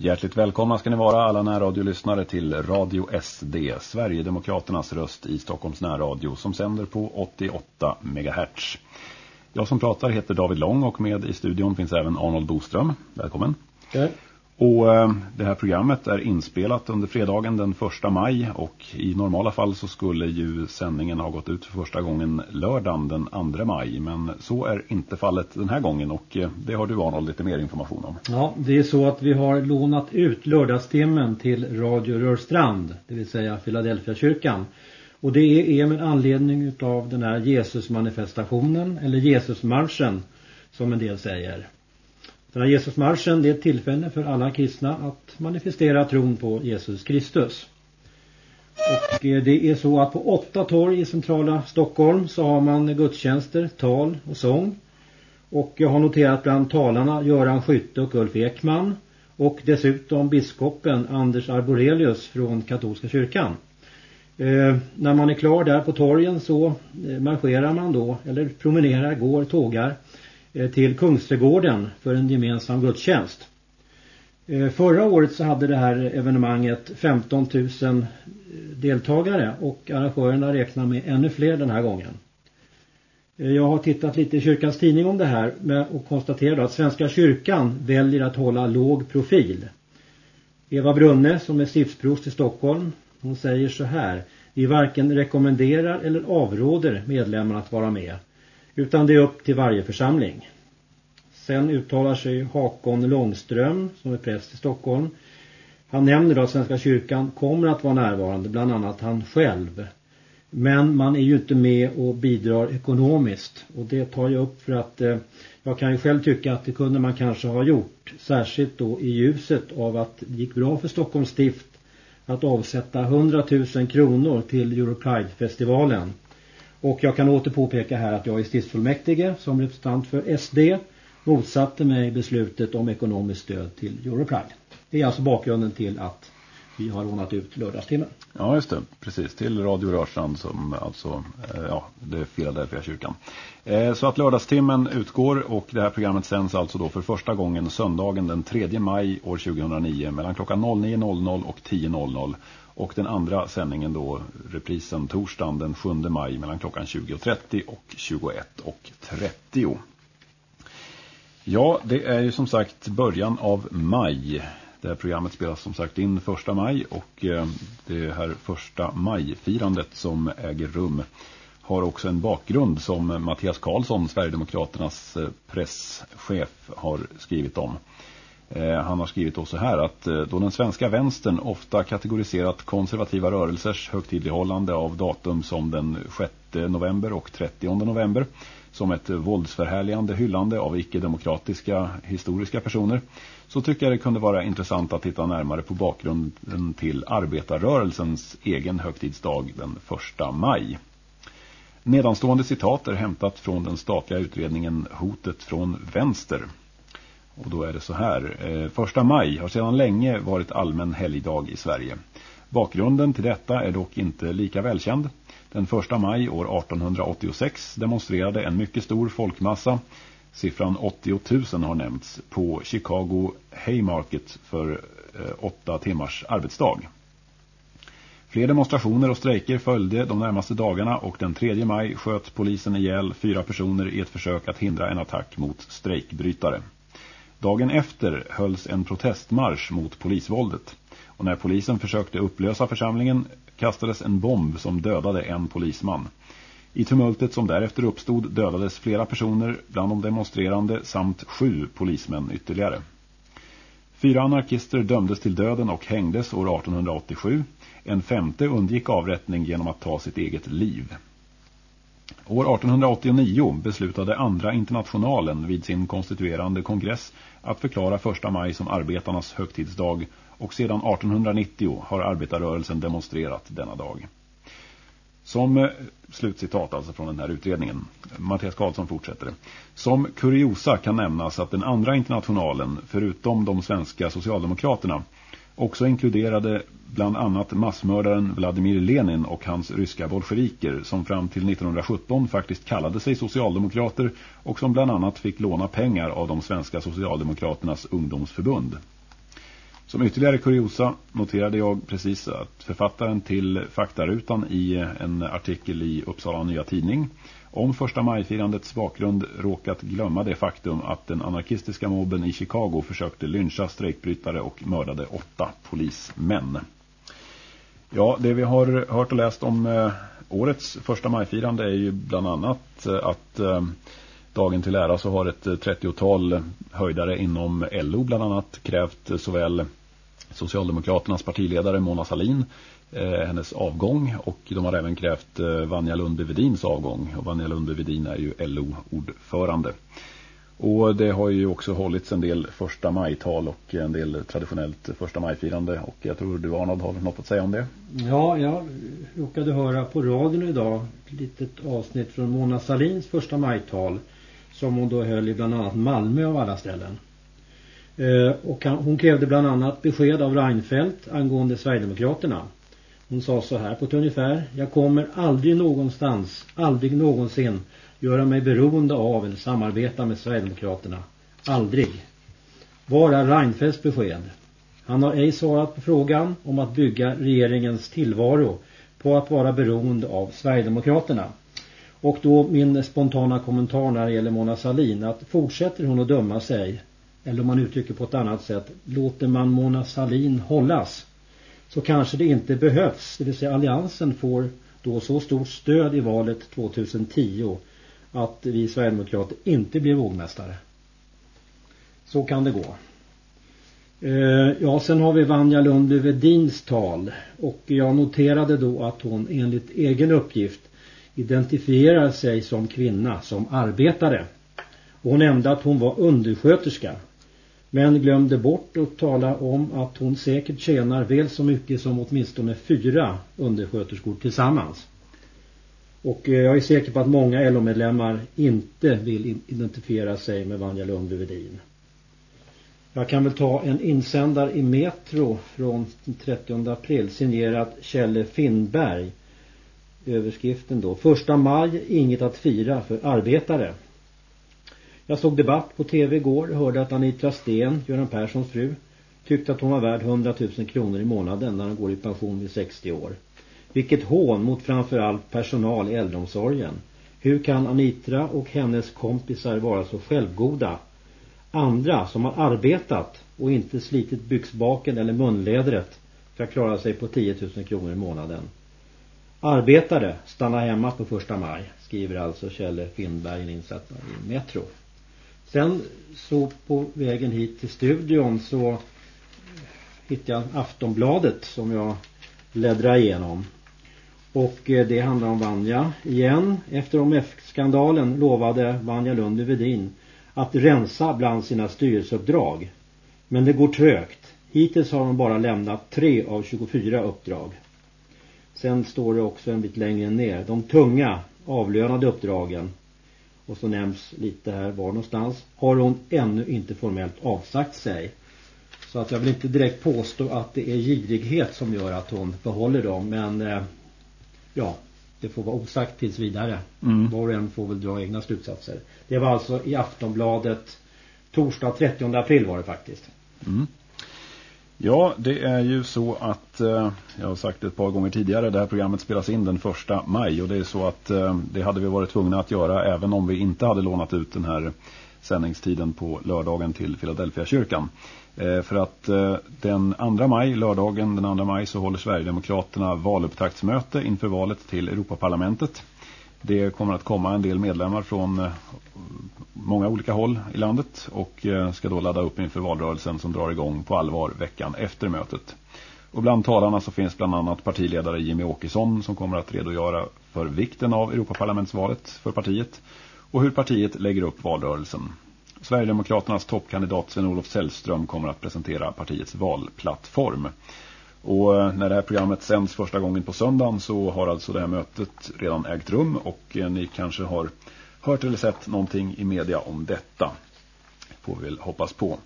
Hjärtligt välkomna ska ni vara alla närradiolyssnare till Radio SD, Sverigedemokraternas röst i Stockholms närradio som sänder på 88 MHz. Jag som pratar heter David Lång och med i studion finns även Arnold Boström. Välkommen. Ja. Och eh, det här programmet är inspelat under fredagen den 1 maj och i normala fall så skulle ju sändningen ha gått ut för första gången lördagen den 2 maj. Men så är inte fallet den här gången och eh, det har du Arnold lite mer information om. Ja, det är så att vi har lånat ut lördagstimmen till Radio Rörstrand, det vill säga Philadelphia kyrkan. Och det är med anledning av den här Jesusmanifestationen eller Jesusmarschen som en del säger. Den här Jesusmarschen det är ett tillfälle för alla kristna att manifestera tron på Jesus Kristus. Och eh, det är så att på åtta torg i centrala Stockholm så har man gudstjänster, tal och sång. Och jag har noterat bland talarna Göran Skytte och Ulf Ekman. Och dessutom biskopen Anders Arborelius från katolska kyrkan. Eh, när man är klar där på torgen så eh, marscherar man då, eller promenerar, går, tågar Eh, till Kungsträdgården för en gemensam gudstjänst. Eh, förra året så hade det här evenemanget 15 000 eh, deltagare och arrangörerna räknar med ännu fler den här gången. Jag har tittat lite i kyrkans tidning om det här och konstaterar att Svenska kyrkan väljer att hålla låg profil. Eva Brunne som är stiftsprost i Stockholm, hon säger så här. Vi varken rekommenderar eller avråder medlemmarna att vara med. Utan det är upp till varje församling. Sen uttalar sig Hakon Långström som är präst i Stockholm. Han nämner då att Svenska kyrkan kommer att vara närvarande, bland annat han själv. Men man är ju inte med och bidrar ekonomiskt. Och det tar jag upp för att eh, jag kan ju själv tycka att det kunde man kanske ha gjort. Särskilt då i ljuset av att det gick bra för Stockholms stift att avsätta 100 000 kronor till Europride-festivalen. Och jag kan åter påpeka här att jag är stiftsfullmäktige som representant för SD motsatte mig beslutet om ekonomiskt stöd till Europride. Det är alltså bakgrunden till att vi har lånat ut lördagstimmen. Ja just det, precis till Radio Rörstrand som alltså, eh, ja det är Philadelphia kyrkan. Eh, så att lördagstimmen utgår och det här programmet sänds alltså då för första gången söndagen den 3 maj år 2009 mellan klockan 09.00 och 10.00 och den andra sändningen då, reprisen torsdagen den 7 maj mellan klockan 20.30 och 21.30. Ja, det är ju som sagt början av maj. Det här programmet spelas som sagt in första maj och eh, det här första majfirandet som äger rum har också en bakgrund som Mattias Karlsson, Sverigedemokraternas eh, presschef, har skrivit om. Eh, han har skrivit då så här att eh, då den svenska vänstern ofta kategoriserat konservativa rörelsers högtidlighållande av datum som den 6 november och 30 november som ett våldsförhärligande hyllande av icke-demokratiska historiska personer så tycker jag det kunde vara intressant att titta närmare på bakgrunden till arbetarrörelsens egen högtidsdag den 1 maj. Nedanstående citat är hämtat från den statliga utredningen Hotet från vänster- och då är det så här. Eh, första maj har sedan länge varit allmän helgdag i Sverige. Bakgrunden till detta är dock inte lika välkänd. Den första maj år 1886 demonstrerade en mycket stor folkmassa, siffran 80 000 har nämnts, på Chicago Haymarket för eh, åtta timmars arbetsdag. Fler demonstrationer och strejker följde de närmaste dagarna och den 3 maj sköt polisen ihjäl fyra personer i ett försök att hindra en attack mot strejkbrytare. Dagen efter hölls en protestmarsch mot polisvåldet. Och när polisen försökte upplösa församlingen kastades en bomb som dödade en polisman. I tumultet som därefter uppstod dödades flera personer bland de demonstrerande samt sju polismän ytterligare. Fyra anarkister dömdes till döden och hängdes år 1887. En femte undgick avrättning genom att ta sitt eget liv. År 1889 beslutade andra internationalen vid sin konstituerande kongress att förklara första maj som arbetarnas högtidsdag och sedan 1890 har arbetarrörelsen demonstrerat denna dag. Som eh, slutcitat alltså från den här utredningen. Mattias Karlsson fortsätter. Som kuriosa kan nämnas att den andra internationalen, förutom de svenska socialdemokraterna, också inkluderade bland annat massmördaren Vladimir Lenin och hans ryska bolsjeviker som fram till 1917 faktiskt kallade sig socialdemokrater och som bland annat fick låna pengar av de svenska socialdemokraternas ungdomsförbund. Som ytterligare kuriosa noterade jag precis att författaren till faktarutan i en artikel i Uppsala Nya Tidning om första majfirandets bakgrund råkat glömma det faktum att den anarkistiska mobben i Chicago försökte lyncha strejkbrytare och mördade åtta polismän. Ja, det vi har hört och läst om eh, årets första majfirande är ju bland annat eh, att eh, dagen till ära så har ett 30-tal höjdare inom LO bland annat krävt såväl Socialdemokraternas partiledare Mona Salin Eh, hennes avgång och de har även krävt eh, Vanja Lundbevedins avgång och Vanja Lundbevedin är ju LO-ordförande. Och det har ju också hållits en del första majtal och en del traditionellt första majfirande och jag tror du Arnold har något att säga om det. Ja, jag råkade höra på radion idag ett litet avsnitt från Mona Salins första majtal som hon då höll i bland annat Malmö av alla ställen. Eh, och hon krävde bland annat besked av Reinfeldt angående Sverigedemokraterna. Hon sa så här på ett ungefär. Jag kommer aldrig någonstans, aldrig någonsin göra mig beroende av eller samarbeta med Sverigedemokraterna. Aldrig. Var är Reinfeldts besked? Han har ej svarat på frågan om att bygga regeringens tillvaro på att vara beroende av Sverigedemokraterna. Och då min spontana kommentar när det gäller Mona Salin att fortsätter hon att döma sig eller om man uttrycker på ett annat sätt låter man Mona Salin hållas så kanske det inte behövs det vill säga alliansen får då så stort stöd i valet 2010 att vi Sverigedemokrater inte blir vågmästare. Så kan det gå. Eh, ja, sen har vi Vanja Lundby Vedins tal och jag noterade då att hon enligt egen uppgift identifierar sig som kvinna, som arbetare. Och hon nämnde att hon var undersköterska. Men glömde bort att tala om att hon säkert tjänar väl så mycket som åtminstone fyra undersköterskor tillsammans. Och eh, jag är säker på att många LO-medlemmar inte vill identifiera sig med Vanja Lundby Vedin. Jag kan väl ta en insändare i Metro från den 30 april signerat Kjelle Finnberg överskriften då. Första maj, inget att fira för arbetare. Jag såg debatt på tv igår och hörde att Anitra Sten, Göran Perssons fru, tyckte att hon var värd 100 000 kronor i månaden när hon går i pension vid 60 år. Vilket hån mot framförallt personal i äldreomsorgen. Hur kan Anitra och hennes kompisar vara så självgoda? Andra som har arbetat och inte slitit byxbaken eller munlädret ska klara sig på 10 000 kronor i månaden. Arbetare stannar hemma på första maj, skriver alltså Kjelle Finnberg en insättare i Metro. Sen så på vägen hit till studion så hittade jag Aftonbladet som jag bläddrade igenom. Och eh, det handlar om Vanja igen. Efter OMF-skandalen lovade Vanja Lundby Vedin att rensa bland sina styrelseuppdrag. Men det går trögt. Hittills har hon bara lämnat tre av 24 uppdrag. Sen står det också en bit längre ner. De tunga avlönade uppdragen. Och så nämns lite här var någonstans. Har hon ännu inte formellt avsagt sig. Så att jag vill inte direkt påstå att det är girighet som gör att hon behåller dem. Men eh, ja, det får vara osagt tills vidare. Mm. Var och en får väl dra egna slutsatser. Det var alltså i Aftonbladet torsdag 30 april var det faktiskt. Mm. Ja, det är ju så att, eh, jag har sagt det ett par gånger tidigare, det här programmet spelas in den första maj och det är så att eh, det hade vi varit tvungna att göra även om vi inte hade lånat ut den här sändningstiden på lördagen till Philadelphia kyrkan. Eh, för att eh, den 2 maj, lördagen den 2 maj så håller Sverigedemokraterna valupptaktsmöte inför valet till Europaparlamentet. Det kommer att komma en del medlemmar från eh, många olika håll i landet och eh, ska då ladda upp inför valrörelsen som drar igång på allvar veckan efter mötet. Och bland talarna så finns bland annat partiledare Jimmy Åkesson som kommer att redogöra för vikten av Europaparlamentsvalet för partiet och hur partiet lägger upp valrörelsen. Sverigedemokraternas toppkandidat Sven-Olof Sällström kommer att presentera partiets valplattform. Och eh, när det här programmet sänds första gången på söndagen så har alltså det här mötet redan ägt rum och eh, ni kanske har hört eller sett någonting i media om detta. Får vi väl hoppas på.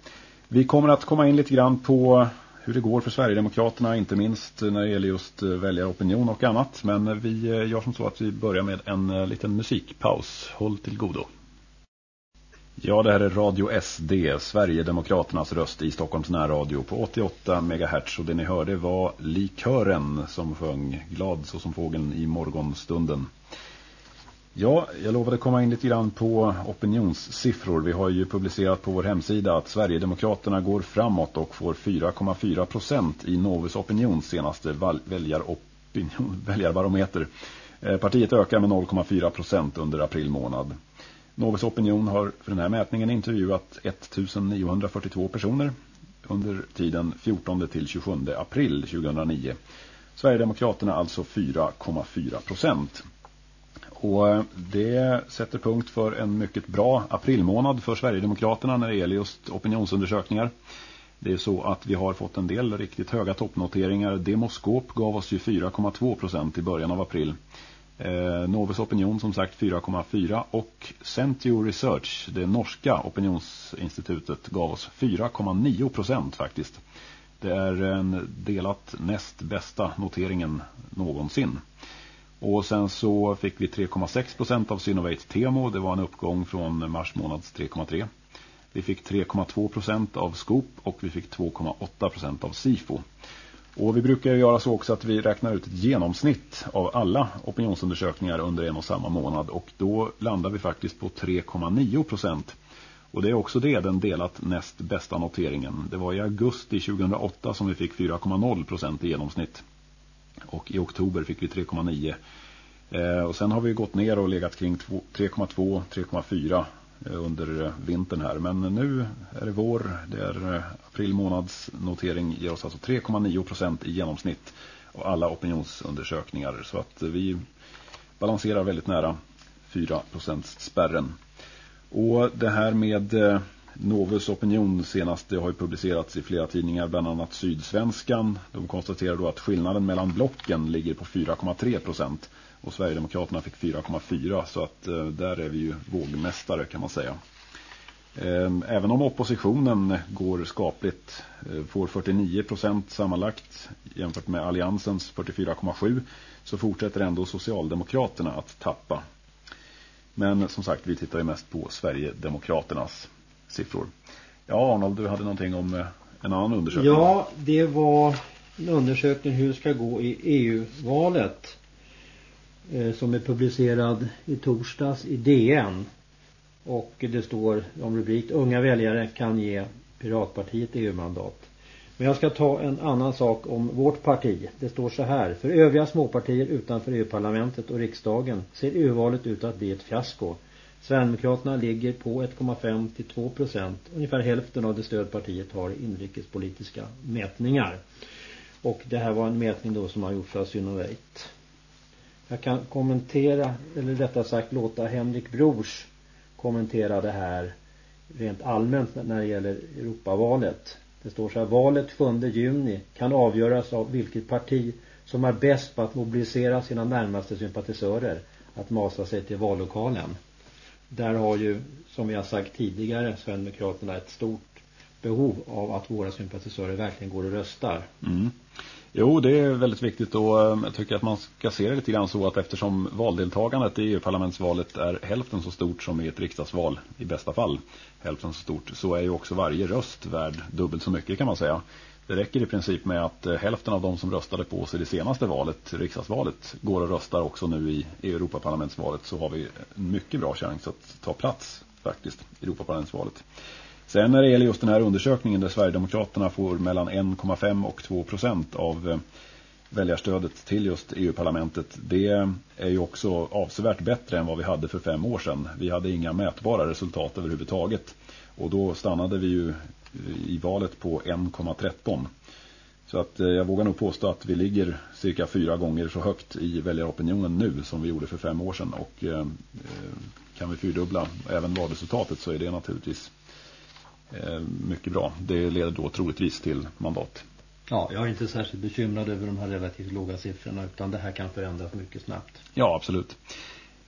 Vi kommer att komma in lite grann på hur det går för Sverigedemokraterna, inte minst när det gäller just eh, väljaropinion och annat. Men vi gör som så att vi börjar med en liten musikpaus. Håll till godo. Ja, det här är Radio SD, Sverigedemokraternas röst i Stockholms närradio på 88 MHz. Och det ni hörde var Likören som sjöng Glad så som fågeln i morgonstunden. Ja, jag lovade komma in lite grann på opinionssiffror. Vi har ju publicerat på vår hemsida att Sverigedemokraterna går framåt och får 4,4 procent i Novus Opinions senaste väljaropinion, väljarbarometer. Eh, partiet ökar med 0,4 procent under april månad. Novus Opinion har för den här mätningen intervjuat 1942 personer under tiden 14 till 27 april 2009. Sverigedemokraterna alltså 4,4 procent. Och eh, det sätter punkt för en mycket bra aprilmånad för Sverigedemokraterna när det gäller just opinionsundersökningar. Det är så att vi har fått en del riktigt höga toppnoteringar. Demoskop gav oss ju 4,2 procent i början av april. Eh, Novus Opinion som sagt 4,4 och Centio Research, det norska opinionsinstitutet, gav oss 4,9 procent faktiskt. Det är en delat näst bästa noteringen någonsin. Och sen så fick vi 3,6 procent av Synovate Temo, det var en uppgång från mars månads 3,3. Vi fick 3,2 procent av Scoop och vi fick 2,8 procent av Sifo. Och vi brukar göra så också att vi räknar ut ett genomsnitt av alla opinionsundersökningar under en och samma månad. Och då landar vi faktiskt på 3,9 procent. Och det är också det den delat näst bästa noteringen. Det var i augusti 2008 som vi fick 4,0 procent i genomsnitt. Och i oktober fick vi 3,9. Eh, och sen har vi gått ner och legat kring 3,2, 3,4 under vintern här. Men nu är det vår, det är eh, april månads notering ger oss alltså 3,9 procent i genomsnitt av alla opinionsundersökningar. Så att eh, vi balanserar väldigt nära 4 procents spärren. Och det här med eh, Novus opinion senast det har ju publicerats i flera tidningar, bland annat Sydsvenskan. De konstaterar då att skillnaden mellan blocken ligger på 4,3 procent och Sverigedemokraterna fick 4,4 så att eh, där är vi ju vågmästare kan man säga. Ehm, även om oppositionen går skapligt, eh, får 49 procent sammanlagt jämfört med alliansens 44,7 så fortsätter ändå Socialdemokraterna att tappa. Men som sagt, vi tittar ju mest på Sverigedemokraternas siffror. Ja, Arnold, du hade någonting om eh, en annan undersökning. Ja, det var en undersökning hur det ska gå i EU-valet. Eh, som är publicerad i torsdags i DN. Och det står om rubrik Unga väljare kan ge Piratpartiet EU-mandat. Men jag ska ta en annan sak om vårt parti. Det står så här. För övriga småpartier utanför EU-parlamentet och riksdagen ser EU-valet ut att bli ett fiasko. Sverigedemokraterna ligger på 1,5 till 2 procent. Ungefär hälften av det stödpartiet har inrikespolitiska mätningar. Och det här var en mätning då som har gjorts av Synovate. Jag kan kommentera, eller rättare sagt låta Henrik Brors kommentera det här rent allmänt när det gäller Europavalet. Det står så här, valet 7 juni kan avgöras av vilket parti som är bäst på att mobilisera sina närmaste sympatisörer att masa sig till vallokalen. Där har ju, som vi har sagt tidigare, Sverigedemokraterna ett stort behov av att våra sympatisörer verkligen går och röstar. Mm. Jo, det är väldigt viktigt och eh, jag tycker att man ska se det lite grann så att eftersom valdeltagandet i EU-parlamentsvalet är hälften så stort som i ett riksdagsval, i bästa fall hälften så stort, så är ju också varje röst värd dubbelt så mycket kan man säga. Det räcker i princip med att eh, hälften av de som röstade på oss i det senaste valet, riksdagsvalet, går och röstar också nu i Europaparlamentsvalet så har vi en mycket bra chans att ta plats faktiskt i Europaparlamentsvalet. Sen när det gäller just den här undersökningen där Sverigedemokraterna får mellan 1,5 och 2 procent av eh, väljarstödet till just EU-parlamentet. Det är ju också avsevärt bättre än vad vi hade för fem år sedan. Vi hade inga mätbara resultat överhuvudtaget. Och då stannade vi ju i valet på 1,13. Så att eh, jag vågar nog påstå att vi ligger cirka fyra gånger så högt i väljaropinionen nu som vi gjorde för fem år sedan. Och eh, kan vi fyrdubbla även valresultatet så är det naturligtvis Eh, mycket bra. Det leder då troligtvis till mandat. Ja, jag är inte särskilt bekymrad över de här relativt låga siffrorna utan det här kan förändras mycket snabbt. Ja, absolut.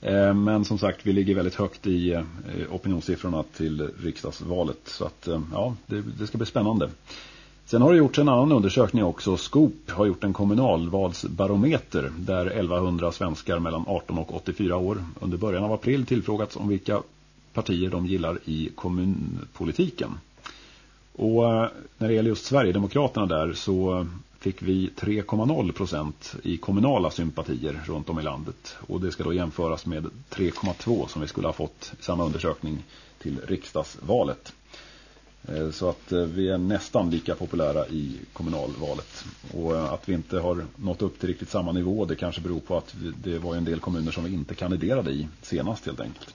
Eh, men som sagt, vi ligger väldigt högt i eh, opinionssiffrorna till riksdagsvalet. Så att, eh, ja, det, det ska bli spännande. Sen har det gjorts en annan undersökning också. Skop har gjort en kommunalvalsbarometer där 1100 svenskar mellan 18 och 84 år under början av april tillfrågats om vilka partier de gillar i kommunpolitiken. Och när det gäller just Sverigedemokraterna där så fick vi 3,0 procent i kommunala sympatier runt om i landet. Och det ska då jämföras med 3,2 som vi skulle ha fått i samma undersökning till riksdagsvalet. Eh, så att eh, vi är nästan lika populära i kommunalvalet. Och eh, att vi inte har nått upp till riktigt samma nivå det kanske beror på att det var en del kommuner som vi inte kandiderade i senast helt enkelt.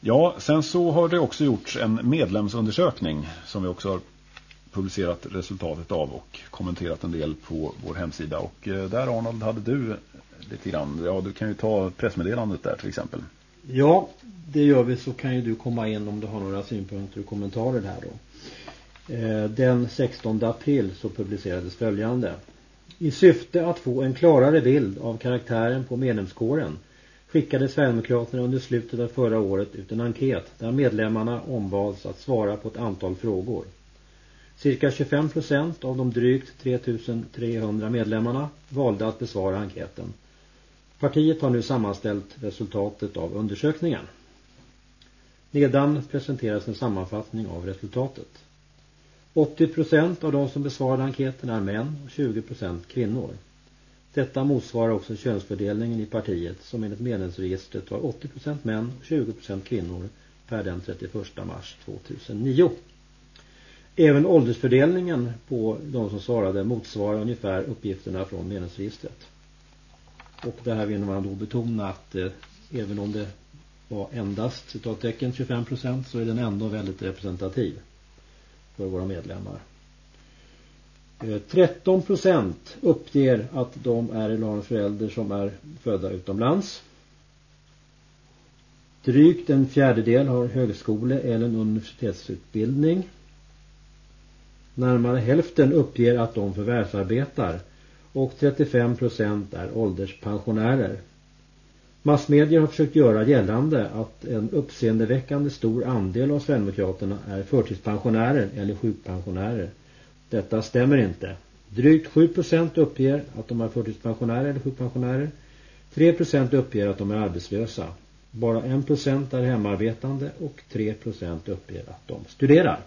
Ja, sen så har det också gjorts en medlemsundersökning som vi också har publicerat resultatet av och kommenterat en del på vår hemsida. Och eh, där Arnold hade du lite grann, ja du kan ju ta pressmeddelandet där till exempel. Ja, det gör vi så kan ju du komma in om du har några synpunkter och kommentarer här då. Eh, den 16 april så publicerades följande. I syfte att få en klarare bild av karaktären på medlemskåren skickade Sverigedemokraterna under slutet av förra året ut en enkät där medlemmarna ombads att svara på ett antal frågor. Cirka 25 procent av de drygt 3300 medlemmarna valde att besvara enkäten. Partiet har nu sammanställt resultatet av undersökningen. Nedan presenteras en sammanfattning av resultatet. 80% av de som besvarade enkäten är män och 20% kvinnor. Detta motsvarar också könsfördelningen i partiet som enligt medlemsregistret var 80% män och 20% kvinnor per den 31 mars 2009. Även åldersfördelningen på de som svarade motsvarar ungefär uppgifterna från medlemsregistret. Och det här vill man då betona att eh, även om det var endast citattecken 25 procent så är den ändå väldigt representativ för våra medlemmar. Eh, 13 procent uppger att de är eller har en förälder som är födda utomlands. Drygt en fjärdedel har högskole eller universitetsutbildning. Närmare hälften uppger att de förvärvsarbetar och 35 procent är ålderspensionärer. Massmedier har försökt göra gällande att en uppseendeväckande stor andel av Sverigedemokraterna är förtidspensionärer eller sjukpensionärer. Detta stämmer inte. Drygt 7 procent uppger att de är förtidspensionärer eller sjukpensionärer. 3 procent uppger att de är arbetslösa. Bara 1 procent är hemarbetande och 3 procent uppger att de studerar.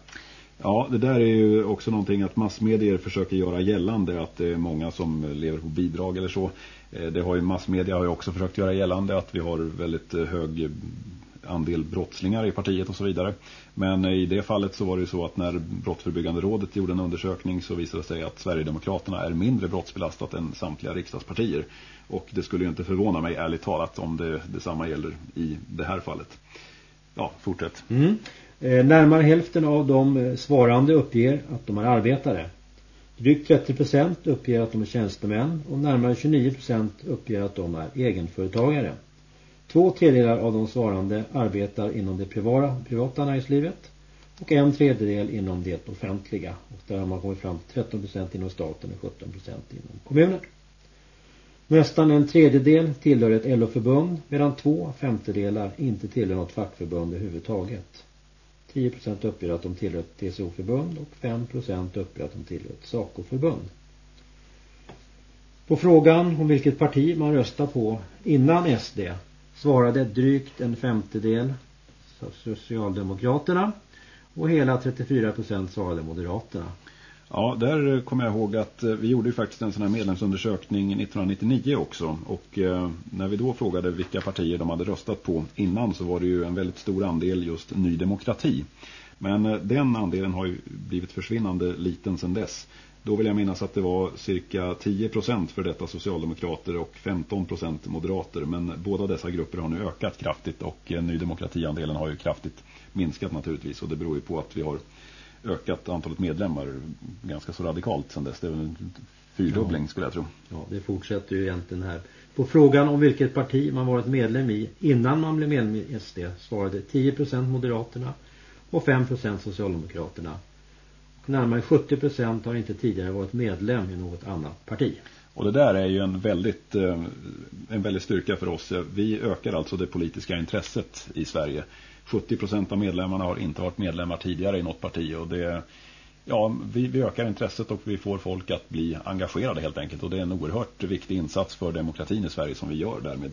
Ja, det där är ju också någonting att massmedier försöker göra gällande att det är många som lever på bidrag eller så. Eh, det har ju massmedia har ju också försökt göra gällande att vi har väldigt eh, hög andel brottslingar i partiet och så vidare. Men i det fallet så var det ju så att när Brottsförebyggande rådet gjorde en undersökning så visade det sig att Sverigedemokraterna är mindre brottsbelastat än samtliga riksdagspartier. Och det skulle ju inte förvåna mig ärligt talat om det detsamma gäller i det här fallet. Ja, fortsätt. Mm. Eh, närmare hälften av de eh, svarande uppger att de är arbetare. Drygt 30% uppger att de är tjänstemän och närmare 29% uppger att de är egenföretagare. Två tredjedelar av de svarande arbetar inom det privata, privata näringslivet och en tredjedel inom det offentliga. Och där har man kommit fram till 13% inom staten och 17% inom kommunen. Nästan en tredjedel tillhör ett LO-förbund medan två femtedelar inte tillhör något fackförbund överhuvudtaget. 10% uppger att de tillhör ett TCO-förbund och 5% uppger att de tillhör ett SACO-förbund. På frågan om vilket parti man röstar på innan SD svarade drygt en femtedel Socialdemokraterna och hela 34% svarade Moderaterna. Ja, där eh, kommer jag ihåg att eh, vi gjorde ju faktiskt en sån här medlemsundersökning 1999 också. Och eh, när vi då frågade vilka partier de hade röstat på innan så var det ju en väldigt stor andel just Ny Demokrati. Men den andelen har ju blivit försvinnande liten sedan dess. Då vill jag minnas att det var cirka 10% för detta socialdemokrater och 15% moderater. Men båda dessa grupper har nu ökat kraftigt och Ny Demokrati-andelen har ju kraftigt minskat naturligtvis. Och det beror ju på att vi har ökat antalet medlemmar ganska så radikalt sedan dess. Det är väl en fyrdubbling ja. skulle jag tro. Ja, det fortsätter ju egentligen här. På frågan om vilket parti man varit medlem i innan man blev medlem i SD svarade 10% Moderaterna och 5% Socialdemokraterna. Och närmare 70% har inte tidigare varit medlem i något annat parti. Och det där är ju en väldigt, eh, en väldigt styrka för oss. Eh, vi ökar alltså det politiska intresset i Sverige. 70 procent av medlemmarna har inte varit medlemmar tidigare i något parti och det ja, vi, vi, ökar intresset och vi får folk att bli engagerade helt enkelt och det är en oerhört viktig insats för demokratin i Sverige som vi gör därmed.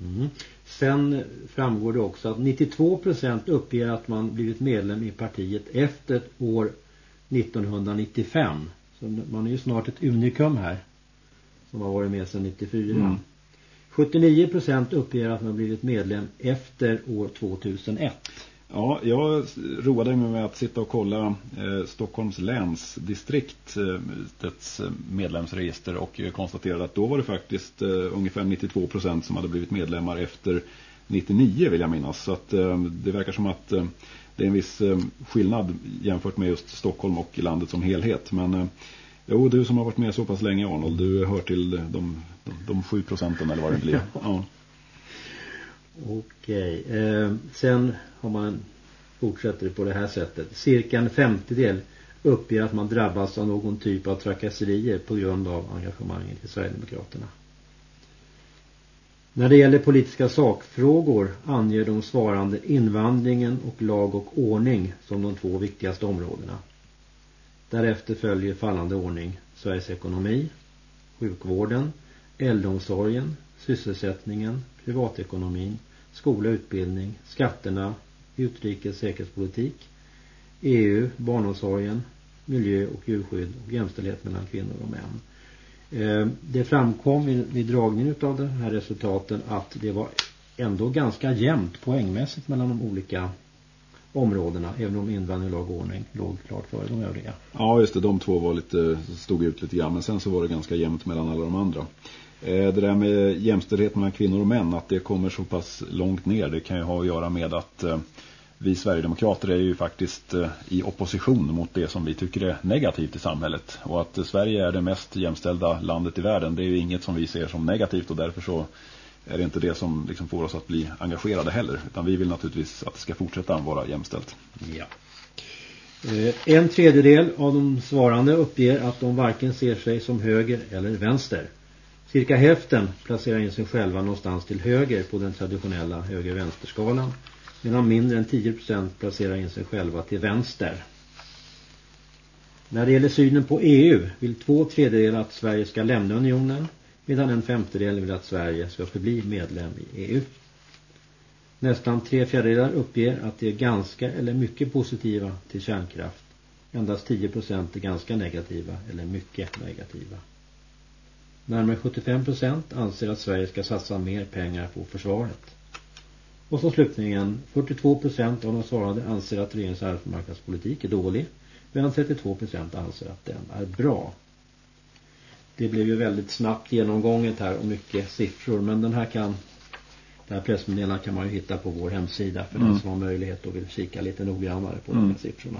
Mm. Sen framgår det också att 92% uppger att man blivit medlem i partiet efter år 1995. Så man är ju snart ett unikum här. Som har varit med sedan 94. Mm. 79% uppger att man blivit medlem efter år 2001. Ja, jag roade mig med att sitta och kolla eh, Stockholms läns distrikt eh, dess medlemsregister och konstaterade att då var det faktiskt eh, ungefär 92 procent som hade blivit medlemmar efter 99 vill jag minnas. Så att, eh, det verkar som att eh, det är en viss eh, skillnad jämfört med just Stockholm och landet som helhet. Men jo, du som har varit med så pass länge Arnold, du hör till de, de, de 7 procenten eller vad det blir. Ja. Okej, eh, sen har man fortsätter på det här sättet. Cirka en femtedel uppger att man drabbas av någon typ av trakasserier på grund av engagemanget i Sverigedemokraterna. När det gäller politiska sakfrågor anger de svarande invandringen och lag och ordning som de två viktigaste områdena. Därefter följer fallande ordning Sveriges ekonomi, sjukvården, äldreomsorgen, sysselsättningen, privatekonomin, skola och utbildning, skatterna, utrikes säkerhetspolitik, EU, barnomsorgen, miljö och djurskydd och jämställdhet mellan kvinnor och män. Eh, det framkom vid dragningen av de här resultaten att det var ändå ganska jämnt poängmässigt mellan de olika områdena även om invandring och ordning låg klart före de övriga. Ja just det, de två var lite, stod ut lite grann men sen så var det ganska jämnt mellan alla de andra. Eh, det där med jämställdhet mellan kvinnor och män, att det kommer så pass långt ner, det kan ju ha att göra med att eh, vi Sverigedemokrater är ju faktiskt eh, i opposition mot det som vi tycker är negativt i samhället. Och att Sverige är det mest jämställda landet i världen, det är ju inget som vi ser som negativt och därför så är det inte det som liksom får oss att bli engagerade heller. Utan vi vill naturligtvis att det ska fortsätta vara jämställt. Ja. Eh, en tredjedel av de svarande uppger att de varken ser sig som höger eller vänster. Cirka hälften placerar in sig själva någonstans till höger på den traditionella höger-vänsterskalan medan mindre än 10% placerar in sig själva till vänster. När det gäller synen på EU vill två tredjedelar att Sverige ska lämna unionen medan en femtedel vill att Sverige ska förbli medlem i EU. Nästan tre fjärdedelar uppger att de är ganska eller mycket positiva till kärnkraft. Endast 10 procent är ganska negativa eller mycket negativa. Närmare 75 procent anser att Sverige ska satsa mer pengar på försvaret. Och så slutligen, 42 procent av de svarade anser att regeringens arbetsmarknadspolitik är dålig, medan 32 procent anser att den är bra. Det blev ju väldigt snabbt genomgånget här och mycket siffror, men den här kan det här pressmeddelandet kan man ju hitta på vår hemsida för mm. den som har möjlighet och vill kika lite noggrannare på mm. de här siffrorna.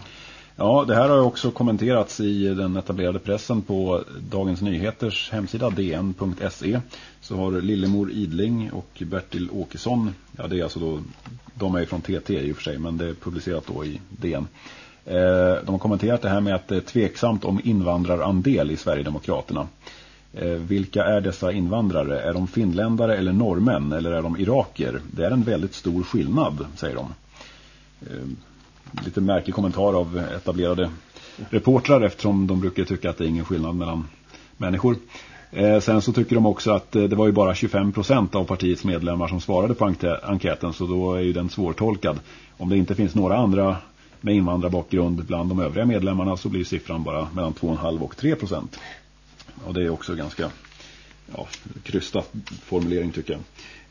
Ja, det här har också kommenterats i den etablerade pressen på Dagens Nyheters hemsida dn.se. Så har Lillemor Idling och Bertil Åkesson, ja det är alltså då, de är från TT i och för sig, men det är publicerat då i DN. Eh, de har kommenterat det här med att det är tveksamt om invandrarandel i Sverigedemokraterna. Eh, vilka är dessa invandrare? Är de finländare eller norrmän eller är de iraker? Det är en väldigt stor skillnad, säger de. Eh, lite märklig kommentar av etablerade reportrar eftersom de brukar tycka att det är ingen skillnad mellan människor. Sen så tycker de också att det var ju bara 25% av partiets medlemmar som svarade på enkäten så då är ju den svårtolkad. Om det inte finns några andra med invandrarbakgrund bland de övriga medlemmarna så blir siffran bara mellan 2,5 och 3 procent. Och det är också ganska ja, krystad formulering tycker jag.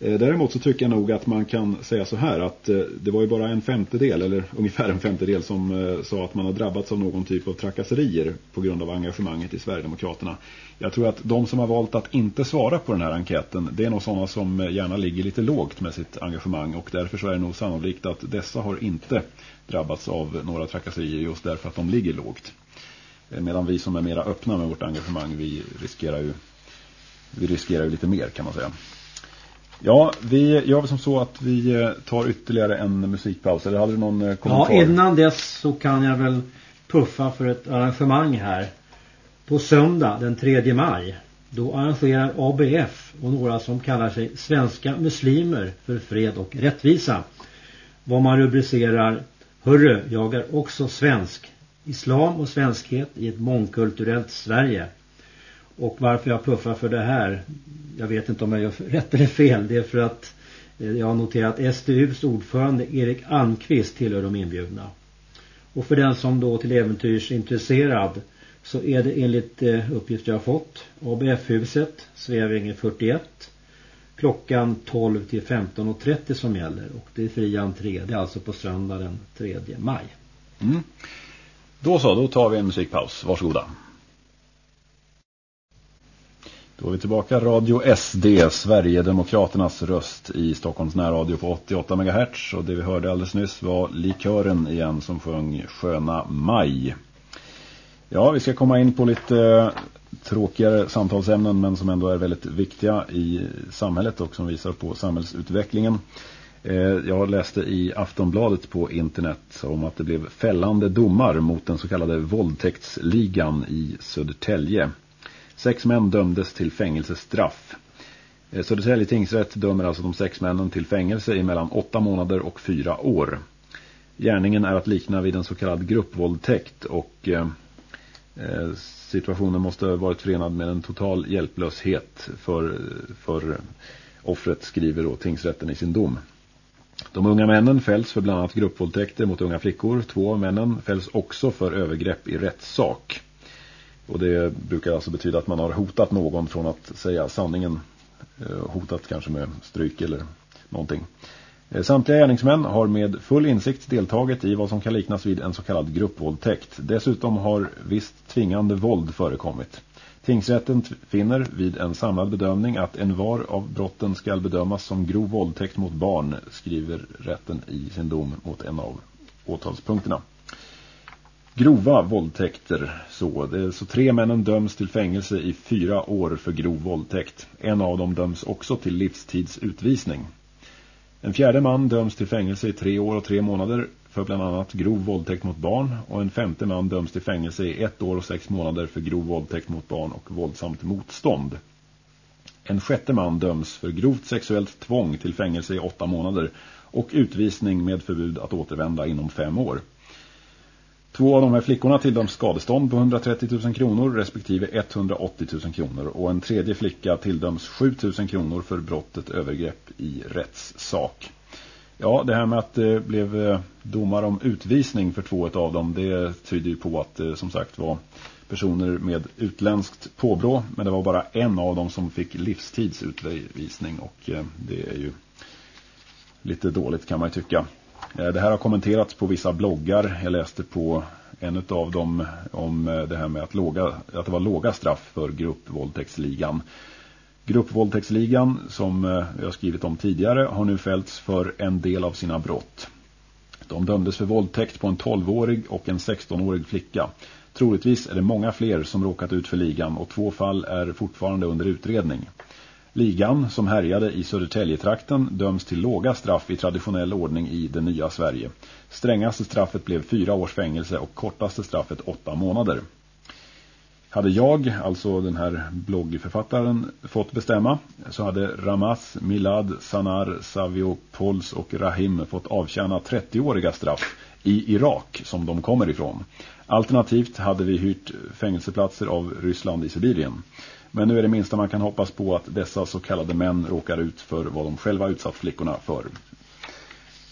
Eh, däremot så tycker jag nog att man kan säga så här att eh, det var ju bara en femtedel eller ungefär en femtedel som eh, sa att man har drabbats av någon typ av trakasserier på grund av engagemanget i Sverigedemokraterna. Jag tror att de som har valt att inte svara på den här enkäten det är nog sådana som gärna ligger lite lågt med sitt engagemang och därför så är det nog sannolikt att dessa har inte drabbats av några trakasserier just därför att de ligger lågt. Medan vi som är mera öppna med vårt engagemang vi riskerar ju vi riskerar ju lite mer kan man säga. Ja, vi gör väl som så att vi eh, tar ytterligare en musikpaus. Eller hade du någon eh, kommentar? Ja, innan dess så kan jag väl puffa för ett arrangemang här. På söndag den 3 maj. Då arrangerar ABF och några som kallar sig Svenska Muslimer för fred och rättvisa. Vad man rubricerar Hörru, jag är också svensk. Islam och svenskhet i ett mångkulturellt Sverige. Och varför jag puffar för det här, jag vet inte om jag gör rätt eller fel, det är för att eh, jag har noterat att SDUs ordförande Erik Almqvist tillhör de inbjudna. Och för den som då till äventyrs är intresserad så är det enligt eh, uppgift jag har fått ABF-huset Svevinge 41 klockan 12 till 15.30 som gäller och det är fri entré. Det är alltså på söndag den 3 maj. Mm. Då så, då tar vi en musikpaus. Varsågoda. Då är vi tillbaka. Radio SD, Sverigedemokraternas röst i Stockholms närradio på 88 MHz. Och det vi hörde alldeles nyss var Likören igen som sjöng Sköna maj. Ja, vi ska komma in på lite eh, tråkigare samtalsämnen men som ändå är väldigt viktiga i samhället och som visar på samhällsutvecklingen. Eh, jag läste i Aftonbladet på internet om att det blev fällande domar mot den så kallade våldtäktsligan i Södertälje. Sex män dömdes till fängelsestraff. Eh, Södertälje tingsrätt dömer alltså de sex männen till fängelse i mellan åtta månader och fyra år. Gärningen är att likna vid en så kallad gruppvåldtäkt och eh, eh, situationen måste ha varit förenad med en total hjälplöshet för, för offret skriver då tingsrätten i sin dom. De unga männen fälls för bland annat gruppvåldtäkter mot unga flickor. Två av männen fälls också för övergrepp i rättssak. Och det brukar alltså betyda att man har hotat någon från att säga sanningen. Eh, hotat kanske med stryk eller någonting. Eh, samtliga gärningsmän har med full insikt deltagit i vad som kan liknas vid en så kallad gruppvåldtäkt. Dessutom har visst tvingande våld förekommit. Tingsrätten finner vid en samlad bedömning att en var av brotten ska bedömas som grov våldtäkt mot barn, skriver rätten i sin dom mot en av åtalspunkterna grova våldtäkter. Så, det, så tre männen döms till fängelse i fyra år för grov våldtäkt. En av dem döms också till livstidsutvisning. En fjärde man döms till fängelse i tre år och tre månader för bland annat grov våldtäkt mot barn och en femte man döms till fängelse i ett år och sex månader för grov våldtäkt mot barn och våldsamt motstånd. En sjätte man döms för grovt sexuellt tvång till fängelse i åtta månader och utvisning med förbud att återvända inom fem år. Två av de här flickorna tilldöms skadestånd på 130 000 kronor respektive 180 000 kronor och en tredje flicka tilldöms 7 000 kronor för brottet övergrepp i rättssak. Ja, det här med att det blev eh, domar om utvisning för två av dem, det tyder ju på att det som sagt var personer med utländskt påbrå, men det var bara en av dem som fick livstidsutvisning och eh, det är ju lite dåligt kan man ju tycka. Eh, det här har kommenterats på vissa bloggar. Jag läste på en av dem om eh, det här med att, låga, att det var låga straff för gruppvåldtäktsligan. Gruppvåldtäktsligan, som eh, jag har skrivit om tidigare, har nu fällts för en del av sina brott. De dömdes för våldtäkt på en 12-årig och en 16-årig flicka. Troligtvis är det många fler som råkat ut för ligan och två fall är fortfarande under utredning. Ligan, som härjade i Södertäljetrakten, döms till låga straff i traditionell ordning i det nya Sverige. Strängaste straffet blev fyra års fängelse och kortaste straffet åtta månader. Hade jag, alltså den här bloggförfattaren, fått bestämma så hade Ramaz, Milad, Sanar, Savio, Pols och Rahim fått avtjäna 30-åriga straff i Irak som de kommer ifrån. Alternativt hade vi hyrt fängelseplatser av Ryssland i Sibirien. Men nu är det minsta man kan hoppas på att dessa så kallade män råkar ut för vad de själva utsatt flickorna för.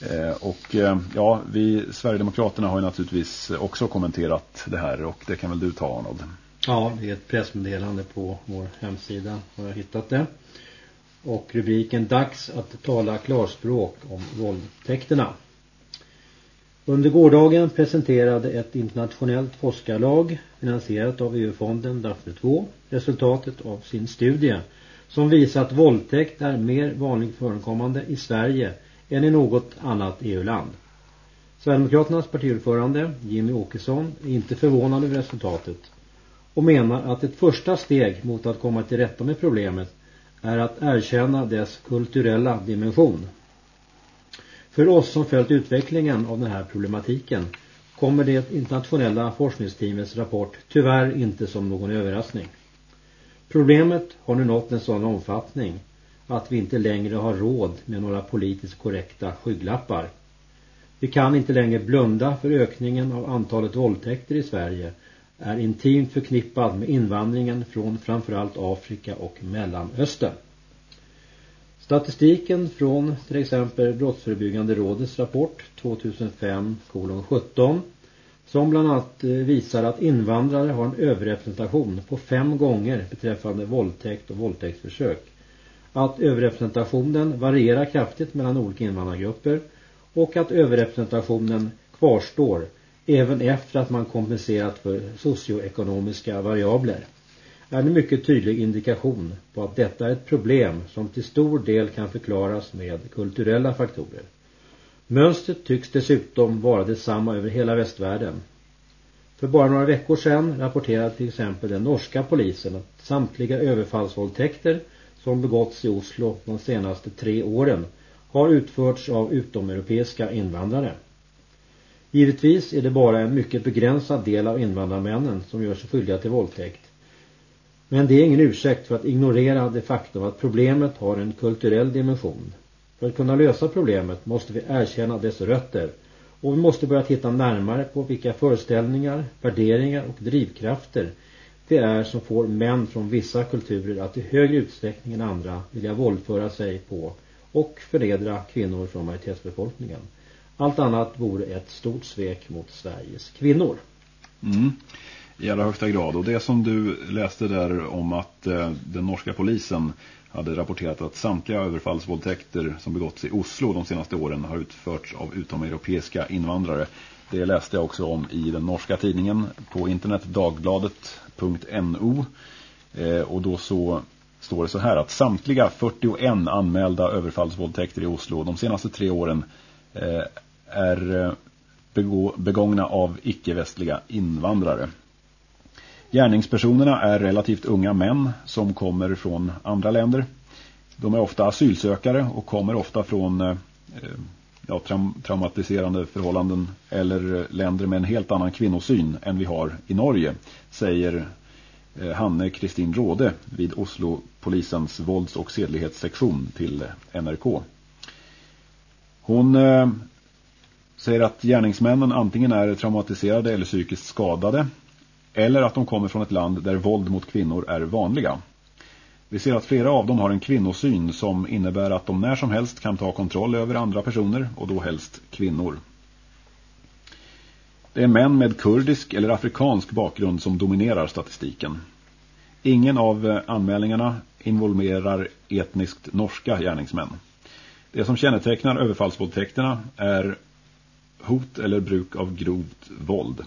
Eh, och eh, ja, vi Sverigedemokraterna har ju naturligtvis också kommenterat det här och det kan väl du ta Arnold? Ja, det är ett pressmeddelande på vår hemsida har jag hittat det. Och rubriken Dags att tala klarspråk om våldtäkterna. Under gårdagen presenterade ett internationellt forskarlag finansierat av EU-fonden DAFNE 2 resultatet av sin studie som visar att våldtäkt är mer vanligt förekommande i Sverige än i något annat EU-land. Sverigedemokraternas partiordförande Jimmy Åkesson är inte förvånad över resultatet och menar att ett första steg mot att komma till rätta med problemet är att erkänna dess kulturella dimension. För oss som följt utvecklingen av den här problematiken kommer det internationella forskningsteamets rapport tyvärr inte som någon överraskning. Problemet har nu nått en sådan omfattning att vi inte längre har råd med några politiskt korrekta skygglappar. Vi kan inte längre blunda för ökningen av antalet våldtäkter i Sverige är intimt förknippad med invandringen från framförallt Afrika och Mellanöstern. Statistiken från till exempel Brottsförebyggande rådets rapport 2005-17 som bland annat eh, visar att invandrare har en överrepresentation på fem gånger beträffande våldtäkt och våldtäktsförsök. Att överrepresentationen varierar kraftigt mellan olika invandrargrupper och att överrepresentationen kvarstår även efter att man kompenserat för socioekonomiska variabler är en mycket tydlig indikation på att detta är ett problem som till stor del kan förklaras med kulturella faktorer. Mönstret tycks dessutom vara detsamma över hela västvärlden. För bara några veckor sedan rapporterade till exempel den norska polisen att samtliga överfallsvåldtäkter som begåtts i Oslo de senaste tre åren har utförts av utomeuropeiska invandrare. Givetvis är det bara en mycket begränsad del av invandrarmännen som gör sig skyldiga till våldtäkt. Men det är ingen ursäkt för att ignorera det faktum att problemet har en kulturell dimension. För att kunna lösa problemet måste vi erkänna dess rötter och vi måste börja titta närmare på vilka föreställningar, värderingar och drivkrafter det är som får män från vissa kulturer att i högre utsträckning än andra vilja våldföra sig på och förnedra kvinnor från majoritetsbefolkningen. Allt annat vore ett stort svek mot Sveriges kvinnor. Mm. I allra högsta grad. Och det som du läste där om att eh, den norska polisen hade rapporterat att samtliga överfallsvåldtäkter som begåtts i Oslo de senaste åren har utförts av utomeuropeiska invandrare. Det läste jag också om i den norska tidningen på internet dagbladet.no eh, och då så står det så här att samtliga 41 anmälda överfallsvåldtäkter i Oslo de senaste tre åren eh, är eh, begångna av icke-västliga invandrare. Gärningspersonerna är relativt unga män som kommer från andra länder. De är ofta asylsökare och kommer ofta från eh, ja, traum traumatiserande förhållanden eller länder med en helt annan kvinnosyn än vi har i Norge, säger eh, Hanne Kristin Råde vid Oslo polisens vålds- och sedlighetssektion till eh, NRK. Hon eh, säger att gärningsmännen antingen är traumatiserade eller psykiskt skadade eller att de kommer från ett land där våld mot kvinnor är vanliga. Vi ser att flera av dem har en kvinnosyn som innebär att de när som helst kan ta kontroll över andra personer och då helst kvinnor. Det är män med kurdisk eller afrikansk bakgrund som dominerar statistiken. Ingen av eh, anmälningarna involverar etniskt norska gärningsmän. Det som kännetecknar överfallsvåldtäkterna är hot eller bruk av grovt våld.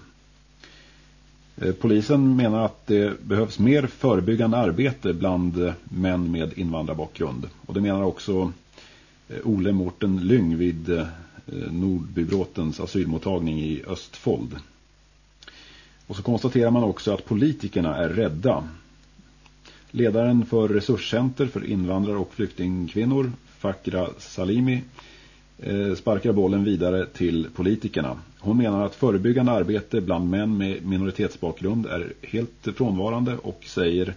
Eh, polisen menar att det behövs mer förebyggande arbete bland eh, män med invandrarbakgrund. Och det menar också eh, Ole Morten Lyng vid Nordbybråtens asylmottagning i Östfold. Och så konstaterar man också att politikerna är rädda. Ledaren för Resurscenter för invandrare och flyktingkvinnor, Fakra Salimi, Eh, sparkar bollen vidare till politikerna. Hon menar att förebyggande arbete bland män med minoritetsbakgrund är helt frånvarande och säger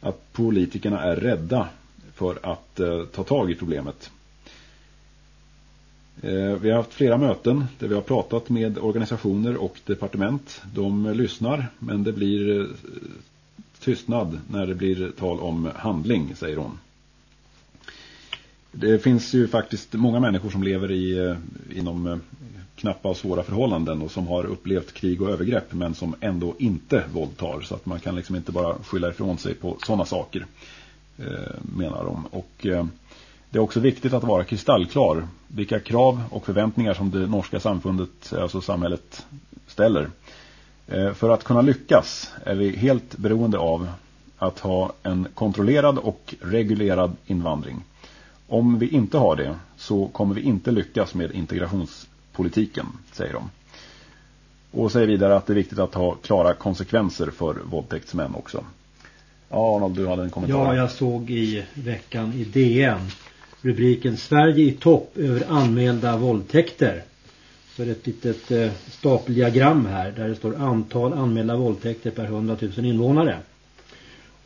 att politikerna är rädda för att eh, ta tag i problemet. Eh, vi har haft flera möten där vi har pratat med organisationer och departement. De lyssnar men det blir tystnad när det blir tal om handling, säger hon. Det finns ju faktiskt många människor som lever i, eh, inom eh, knappa och svåra förhållanden och som har upplevt krig och övergrepp men som ändå inte våldtar. Så att man kan liksom inte bara skylla ifrån sig på sådana saker, eh, menar de. Och det är också viktigt att vara kristallklar vilka krav och förväntningar som det norska samfundet, alltså samhället, ställer. För att kunna lyckas är vi helt beroende av att ha en kontrollerad och reglerad invandring. Om vi inte har det så kommer vi inte lyckas med integrationspolitiken, säger de. Och säger vidare att det är viktigt att ha klara konsekvenser för våldtäktsmän också. Ja, Arnold, du hade en kommentar. Ja, jag såg i veckan i DN rubriken Sverige i topp över anmälda våldtäkter. Så är det ett litet eh, stapeldiagram här där det står antal anmälda våldtäkter per 100 000 invånare.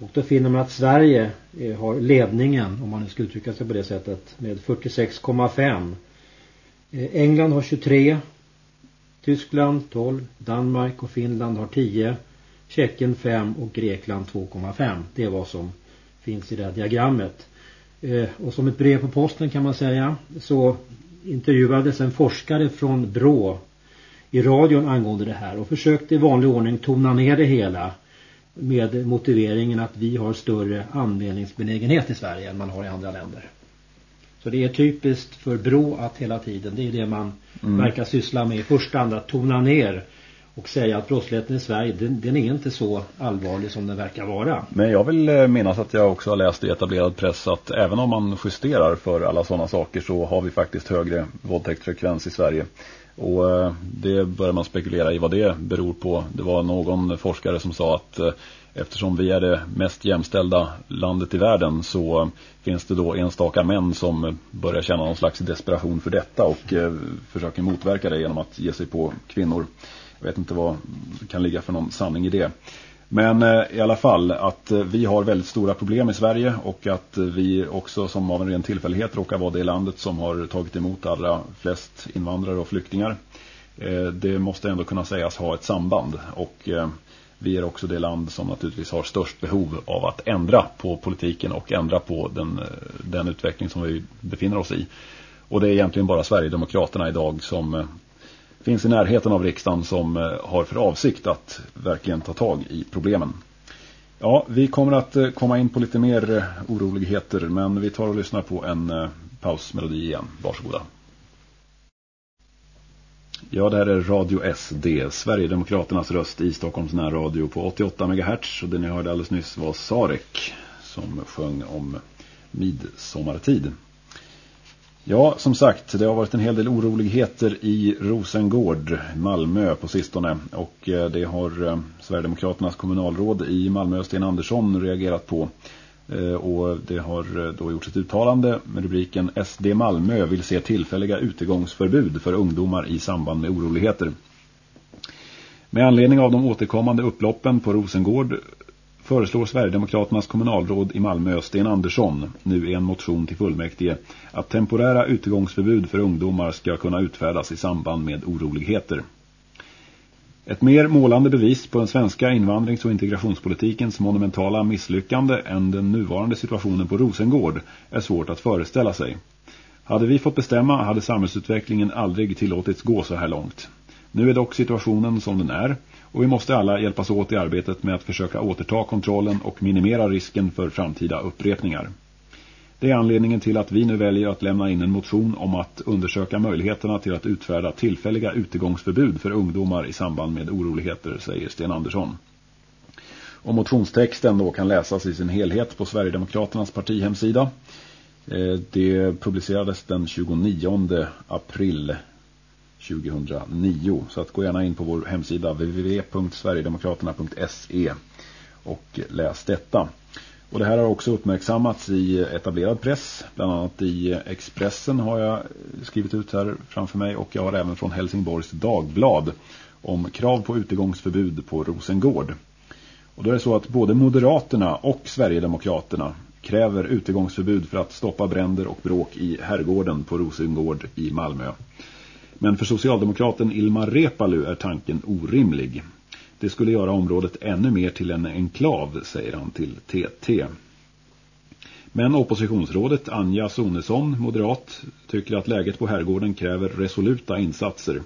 Och då finner man att Sverige har ledningen, om man nu ska uttrycka sig på det sättet, med 46,5. Eh, England har 23, Tyskland 12, Danmark och Finland har 10, Tjeckien 5 och Grekland 2,5. Det är vad som finns i det här diagrammet. Eh, och som ett brev på posten kan man säga så intervjuades en forskare från Brå i radion angående det här och försökte i vanlig ordning tona ner det hela med motiveringen att vi har större anmälningsbenägenhet i Sverige än man har i andra länder. Så det är typiskt för Bro att hela tiden, det är det man mm. verkar syssla med i första hand, att tona ner och säga att brottsligheten i Sverige, den, den, är inte så allvarlig som den verkar vara. Men jag vill eh, minnas att jag också har läst i etablerad press att även om man justerar för alla sådana saker så har vi faktiskt högre våldtäktsfrekvens i Sverige. Och eh, det börjar man spekulera i vad det beror på. Det var någon forskare som sa att eh, eftersom vi är det mest jämställda landet i världen så eh, finns det då enstaka män som börjar känna någon slags desperation för detta och försöker motverka det genom att ge sig på kvinnor. Jag vet inte vad det kan ligga för någon sanning i det. Men eh, i alla fall att eh, vi har väldigt stora problem i Sverige och att eh, vi också som av en ren tillfällighet råkar vara det landet som har tagit emot allra flest invandrare och flyktingar. Det måste ändå kunna sägas ha ett samband och vi är också det land som naturligtvis har störst behov av att ändra på politiken och ändra på den, den utveckling som vi befinner oss i. Och det är egentligen bara Sverigedemokraterna idag som finns i närheten av riksdagen som eh, har för avsikt att verkligen ta tag i problemen. Ja, vi kommer att eh, komma in på lite mer eh, oroligheter men vi tar och lyssnar på en pausmelodi igen. Varsågoda. Ja, det här är Radio SD, Sverigedemokraternas röst i Stockholms närradio på 88 MHz. Och det ni hörde alldeles nyss var Sarek som sjöng om midsommartid. Ja, som sagt, det har varit en hel del oroligheter i Rosengård, Malmö på sistone. Och eh, det har eh, Sverigedemokraternas kommunalråd i Malmö, Sten Andersson, reagerat på. Eh, och det har då gjorts ett uttalande med rubriken SD Malmö vill se tillfälliga utegångsförbud för ungdomar i samband med oroligheter. Med anledning av de återkommande upploppen på Rosengård föreslår Sverigedemokraternas kommunalråd i Malmö Sten Andersson nu i en motion till fullmäktige att temporära utegångsförbud för ungdomar ska kunna utfärdas i samband med oroligheter. Ett mer målande bevis på den svenska invandrings- och integrationspolitikens monumentala misslyckande än den nuvarande situationen på Rosengård är svårt att föreställa sig. Hade vi fått bestämma hade samhällsutvecklingen aldrig tillåtits gå så här långt. Nu är dock situationen som den är och vi måste alla hjälpas åt i arbetet med att försöka återta kontrollen och minimera risken för framtida upprepningar. Det är anledningen till att vi nu väljer att lämna in en motion om att undersöka möjligheterna till att utfärda tillfälliga utegångsförbud för ungdomar i samband med oroligheter, säger Sten Andersson. Och motionstexten då kan läsas i sin helhet på Sverigedemokraternas partihemsida. Eh, det publicerades den 29 april 2009. Så att gå gärna in på vår hemsida www.sverigedemokraterna.se och läs detta. Och det här har också uppmärksammats i etablerad press. Bland annat i Expressen har jag skrivit ut här framför mig. Och jag har även från Helsingborgs Dagblad om krav på utegångsförbud på Rosengård. Och då är det så att både Moderaterna och Sverigedemokraterna kräver utegångsförbud för att stoppa bränder och bråk i herrgården på Rosengård i Malmö. Men för socialdemokraten Ilmar Repalu är tanken orimlig. Det skulle göra området ännu mer till en enklav, säger han till TT. Men oppositionsrådet Anja Sonesson, moderat, tycker att läget på herrgården kräver resoluta insatser.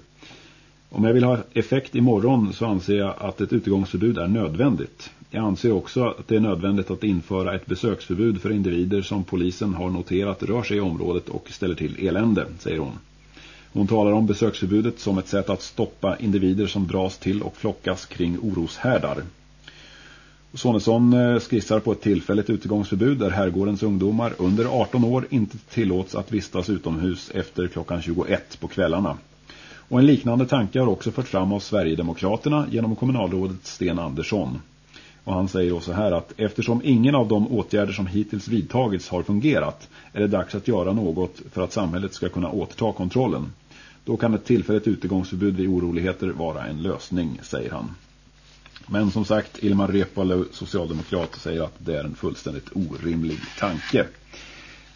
Om jag vill ha effekt imorgon så anser jag att ett utegångsförbud är nödvändigt. Jag anser också att det är nödvändigt att införa ett besöksförbud för individer som polisen har noterat rör sig i området och ställer till elände, säger hon. Hon talar om besöksförbudet som ett sätt att stoppa individer som dras till och flockas kring oroshärdar. Sonesson eh, skissar på ett tillfälligt utegångsförbud där herrgårdens ungdomar under 18 år inte tillåts att vistas utomhus efter klockan 21 på kvällarna. Och en liknande tanke har också fört fram av Sverigedemokraterna genom kommunalrådet Sten Andersson. Och han säger då så här att eftersom ingen av de åtgärder som hittills vidtagits har fungerat är det dags att göra något för att samhället ska kunna återta kontrollen. Då kan ett tillfälligt utegångsförbud vid oroligheter vara en lösning, säger han. Men som sagt, Ilmar Reepalu, socialdemokrat, säger att det är en fullständigt orimlig tanke.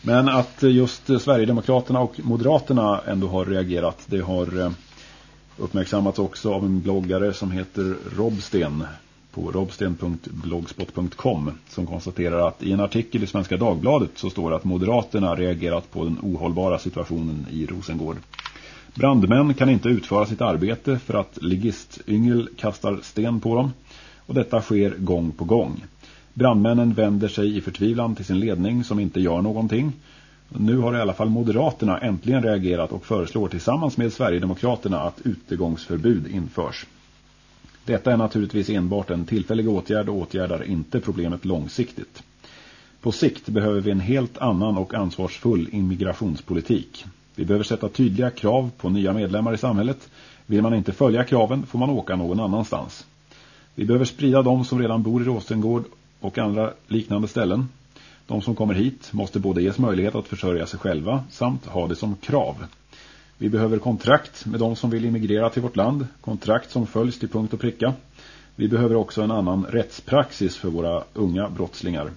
Men att just Sverigedemokraterna och Moderaterna ändå har reagerat, det har eh, uppmärksammats också av en bloggare som heter Robsten. på robsten.blogspot.com som konstaterar att i en artikel i Svenska Dagbladet så står det att Moderaterna reagerat på den ohållbara situationen i Rosengård. Brandmän kan inte utföra sitt arbete för att ligistyngel kastar sten på dem och detta sker gång på gång. Brandmännen vänder sig i förtvivlan till sin ledning som inte gör någonting. Nu har i alla fall Moderaterna äntligen reagerat och föreslår tillsammans med Sverigedemokraterna att utegångsförbud införs. Detta är naturligtvis enbart en tillfällig åtgärd och åtgärdar inte problemet långsiktigt. På sikt behöver vi en helt annan och ansvarsfull immigrationspolitik. Vi behöver sätta tydliga krav på nya medlemmar i samhället. Vill man inte följa kraven får man åka någon annanstans. Vi behöver sprida de som redan bor i Rosengård och andra liknande ställen. De som kommer hit måste både ges möjlighet att försörja sig själva samt ha det som krav. Vi behöver kontrakt med de som vill immigrera till vårt land, kontrakt som följs till punkt och pricka. Vi behöver också en annan rättspraxis för våra unga brottslingar.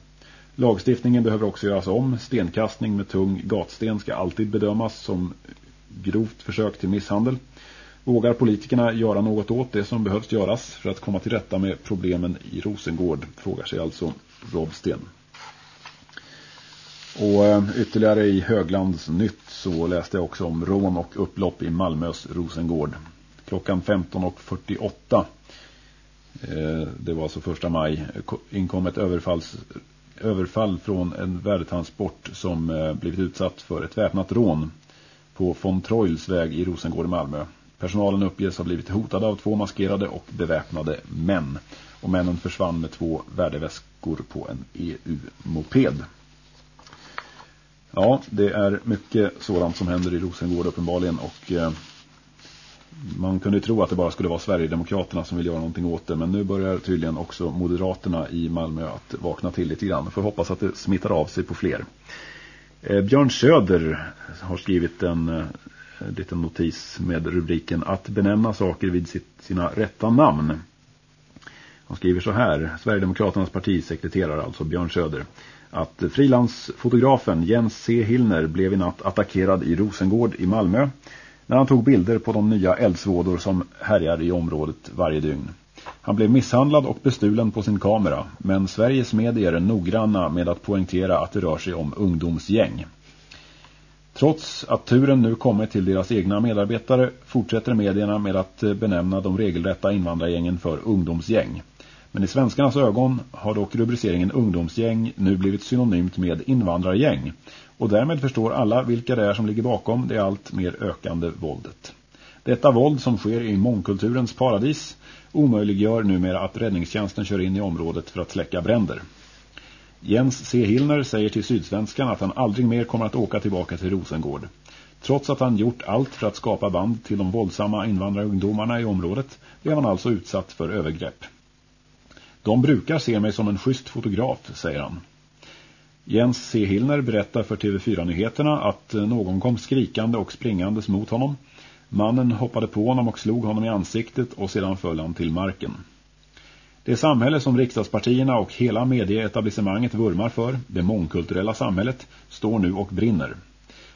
Lagstiftningen behöver också göras om. Stenkastning med tung gatsten ska alltid bedömas som grovt försök till misshandel. Vågar politikerna göra något åt det som behövs göras för att komma till rätta med problemen i Rosengård, frågar sig alltså Robsten. Och eh, ytterligare i Höglands nytt så läste jag också om rån och upplopp i Malmös Rosengård. Klockan 15.48, eh, det var alltså första maj, inkom ett överfalls, överfall från en värdetransport som eh, blivit utsatt för ett väpnat rån på von Troils väg i Rosengård i Malmö. Personalen uppges ha blivit hotad av två maskerade och beväpnade män. Och männen försvann med två värdeväskor på en EU-moped. Ja, det är mycket sådant som händer i Rosengård uppenbarligen och eh, man kunde tro att det bara skulle vara Sverigedemokraterna som vill göra någonting åt det men nu börjar tydligen också Moderaterna i Malmö att vakna till lite grann. Får hoppas att det smittar av sig på fler. Eh, Björn Söder har skrivit en eh, liten notis med rubriken Att benämna saker vid sitt, sina rätta namn. Han skriver så här, Sverigedemokraternas partisekreterare, alltså Björn Söder, att frilansfotografen Jens C. Hillner blev i natt attackerad i Rosengård i Malmö när han tog bilder på de nya eldsvådor som härjar i området varje dygn. Han blev misshandlad och bestulen på sin kamera, men Sveriges medier är noggranna med att poängtera att det rör sig om ungdomsgäng. Trots att turen nu kommit till deras egna medarbetare fortsätter medierna med att eh, benämna de regelrätta invandrargängen för ungdomsgäng. Men i svenskarnas ögon har dock rubriceringen ungdomsgäng nu blivit synonymt med invandrargäng. Och därmed förstår alla vilka det är som ligger bakom det allt mer ökande våldet. Detta våld som sker i mångkulturens paradis omöjliggör numera att räddningstjänsten kör in i området för att släcka bränder. Jens C. Hillner säger till Sydsvenskan att han aldrig mer kommer att åka tillbaka till Rosengård. Trots att han gjort allt för att skapa band till de våldsamma invandrarungdomarna i området blev han alltså utsatt för övergrepp. De brukar se mig som en schysst fotograf, säger han. Jens C. Hillner berättar för TV4-nyheterna att eh, någon kom skrikande och springandes mot honom. Mannen hoppade på honom och slog honom i ansiktet och sedan föll han till marken. Det samhälle som riksdagspartierna och hela medieetablissemanget vurmar för, det mångkulturella samhället, står nu och brinner.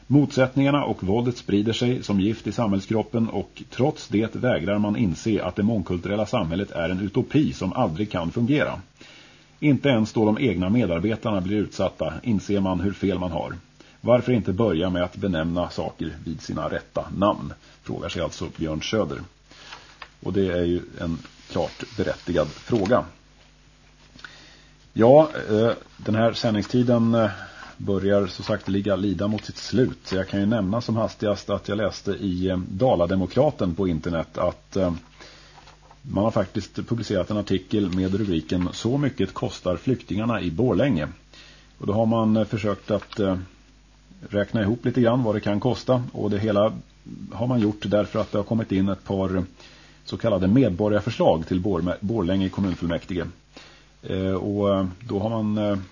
Motsättningarna och våldet sprider sig som gift i samhällskroppen och trots det vägrar man inse att det mångkulturella samhället är en utopi som aldrig kan fungera. Inte ens då de egna medarbetarna blir utsatta inser man hur fel man har. Varför inte börja med att benämna saker vid sina rätta namn? Frågar sig alltså Björn Söder. Och det är ju en klart berättigad fråga. Ja, eh, den här sändningstiden eh, börjar så sagt ligga lida mot sitt slut. Så jag kan ju nämna som hastigast att jag läste i eh, Dalademokraten på internet att man har faktiskt publicerat en artikel med rubriken Så mycket kostar flyktingarna i Borlänge. Och då har man eh, försökt att eh, räkna ihop lite grann vad det kan kosta. Och det hela har man gjort därför att det har kommit in ett par så kallade medborgarförslag till Borlänge kommunfullmäktige. Eh, och då har man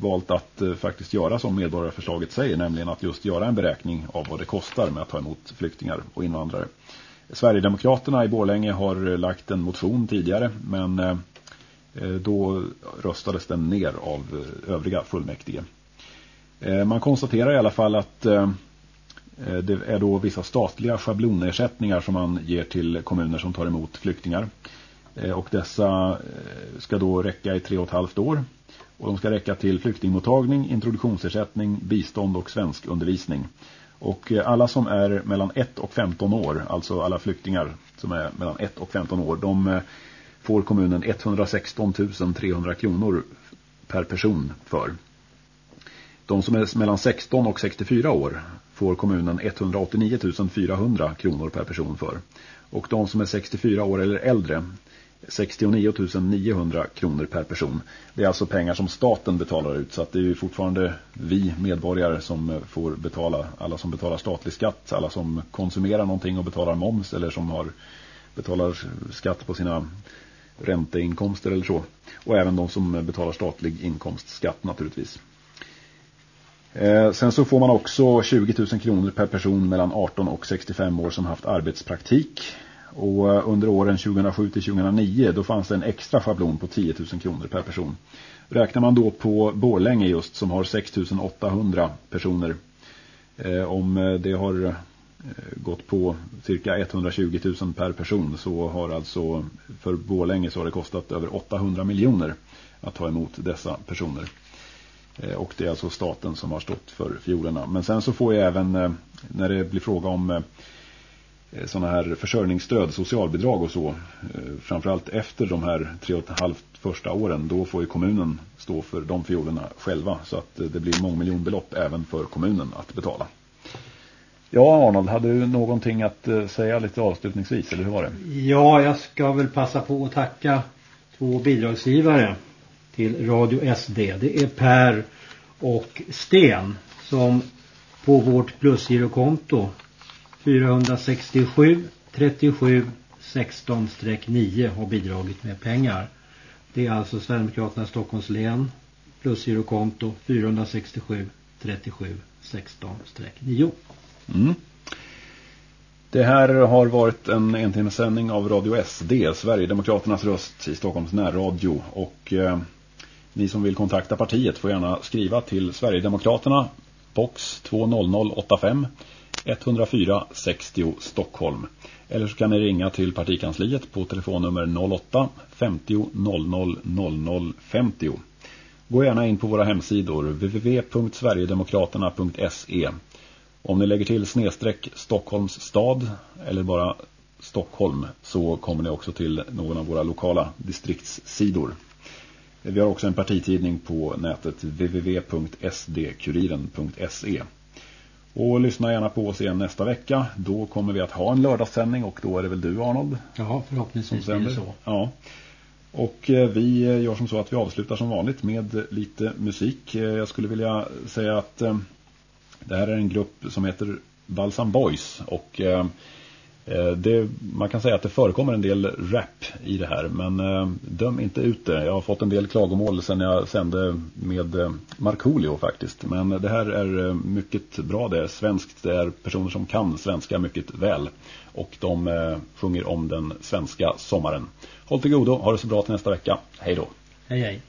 valt att faktiskt göra som medborgarförslaget säger, nämligen att just göra en beräkning av vad det kostar med att ta emot flyktingar och invandrare. Sverigedemokraterna i Borlänge har eh, lagt en motion tidigare, men eh, eh, då röstades den ner av övriga fullmäktige. Man konstaterar i alla fall att det är då vissa statliga schablonersättningar som man ger till kommuner som tar emot flyktingar. Och dessa ska då räcka i tre och ett halvt år. Och de ska räcka till flyktingmottagning, introduktionsersättning, bistånd och svenskundervisning. Och eh, alla som är mellan 1 och 15 år, alltså alla flyktingar som är mellan 1 och 15 år, de eh, får kommunen 116 300 kronor per person för. De som är mellan 16 och 64 år får kommunen 189 400 kronor per person för. Och de som är 64 år eller äldre 69 900 kronor per person. Det är alltså pengar som staten betalar ut så att det är ju fortfarande vi medborgare som eh, får betala. Alla som betalar statlig skatt, alla som konsumerar någonting och betalar moms eller som har betalar skatt på sina ränteinkomster eller så. Och även de som betalar statlig inkomstskatt naturligtvis. Eh, sen så får man också 20 000 kronor per person mellan 18 och 65 år som haft arbetspraktik. Och eh, under åren 2007 till 2009 då fanns det en extra schablon på 10 000 kronor per person. Räknar man då på Borlänge just som har 6 800 personer. Eh, om eh, det har eh, gått på cirka 120 000 per person så har alltså för Borlänge så har det kostat över 800 miljoner att ta emot dessa personer. Eh, och det är alltså staten som har stått för fiolerna. Men sen så får jag även, eh, när det blir fråga om eh, sådana här försörjningsstöd, socialbidrag och så, framförallt efter de här tre och ett halvt första åren, då får ju kommunen stå för de fiolerna själva. Så att det blir mångmiljonbelopp även för kommunen att betala. Ja Arnold, hade du någonting att säga lite avslutningsvis, eller hur var det? Ja, jag ska väl passa på att tacka två bidragsgivare till Radio SD. Det är Per och Sten som på vårt plusgirokonto 467 37 16-9 har bidragit med pengar. Det är alltså Sverigedemokraterna Stockholms län plus plusgirokonto 467 37 16-9. Mm. Det här har varit en entimmesändning av Radio SD, Sverigedemokraternas röst i Stockholms närradio. Och eh, ni som vill kontakta partiet får gärna skriva till Sverigedemokraterna, box 20085 104 60 Stockholm. Eller så kan ni ringa till partikansliet på telefonnummer 08 50 00 00 50. Gå gärna in på våra hemsidor www.sverigedemokraterna.se Om ni lägger till snedstreck Stockholms stad eller bara Stockholm så kommer ni också till någon av våra lokala distriktssidor. Vi har också en partitidning på nätet www.sdkuriren.se. Och lyssna gärna på oss igen nästa vecka. Då kommer vi att ha en lördagssändning och då är det väl du Arnold? Ja, förhoppningsvis blir det så. Ja. Och eh, vi gör som så att vi avslutar som vanligt med lite musik. Eh, jag skulle vilja säga att eh, det här är en grupp som heter Balsam Boys och Eh, det, man kan säga att det förekommer en del rap i det här men eh, döm inte ut det. Jag har fått en del klagomål sedan jag sände med eh, Markoolio faktiskt. Men det här är eh, mycket bra. Det är svenskt. Det är personer som kan svenska mycket väl. Och de eh, sjunger om den svenska sommaren. Håll till godo. Ha det så bra till nästa vecka. Hej då. Hej hej.